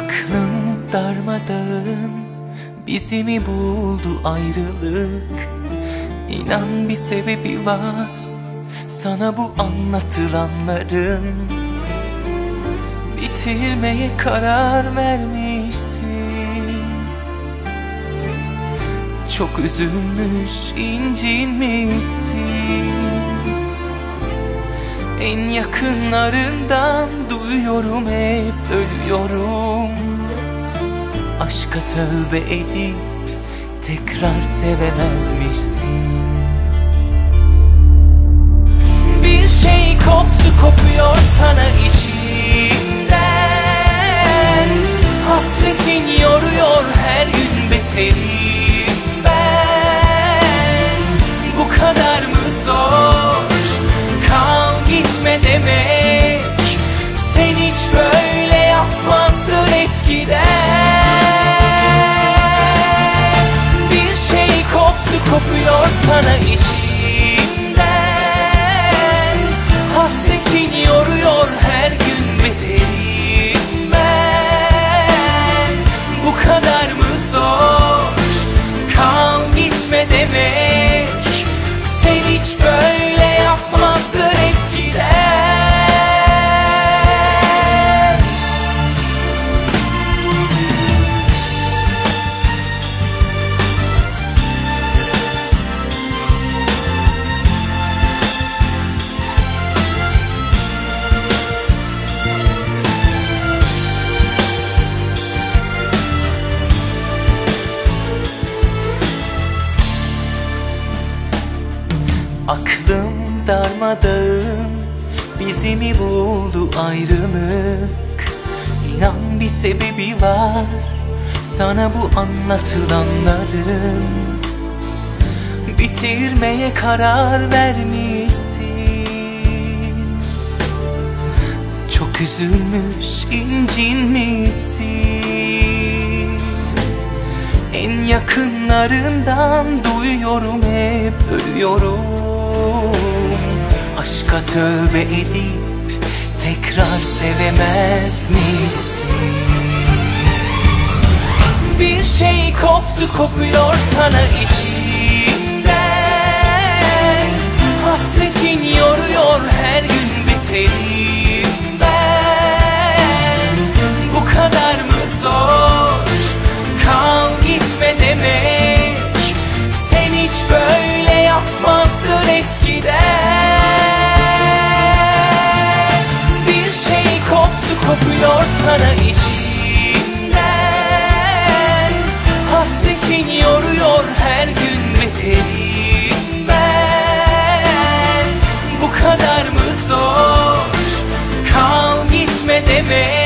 Aklım darmadağın Bizi mi buldu ayrılık? İnan bir sebebi var Sana bu anlatılanların. Bitirmeye karar vermişsin. Çok üzülmüş incinmişsin. En yakınlarından duyuyorum hep ölüyorum. Aşka tövbe edip tekrar sevemezmişsin. Bir şey koptu kopuyor sana içimden. Hasretin yoruyor her gün beterim sana içimden darmadağın Bizi mi buldu ayrılık? İnan bir sebebi var Sana bu anlatılanların. Bitirmeye karar vermişsin. Çok üzülmüş incinmişsin en yakınlarından duyuyorum hep ölüyorum Aşka tövbe edip tekrar sevemez misin? Bir şey koptu kopuyor sana içimden yeterim ben. Bu kadar mı zor? Kal gitme demek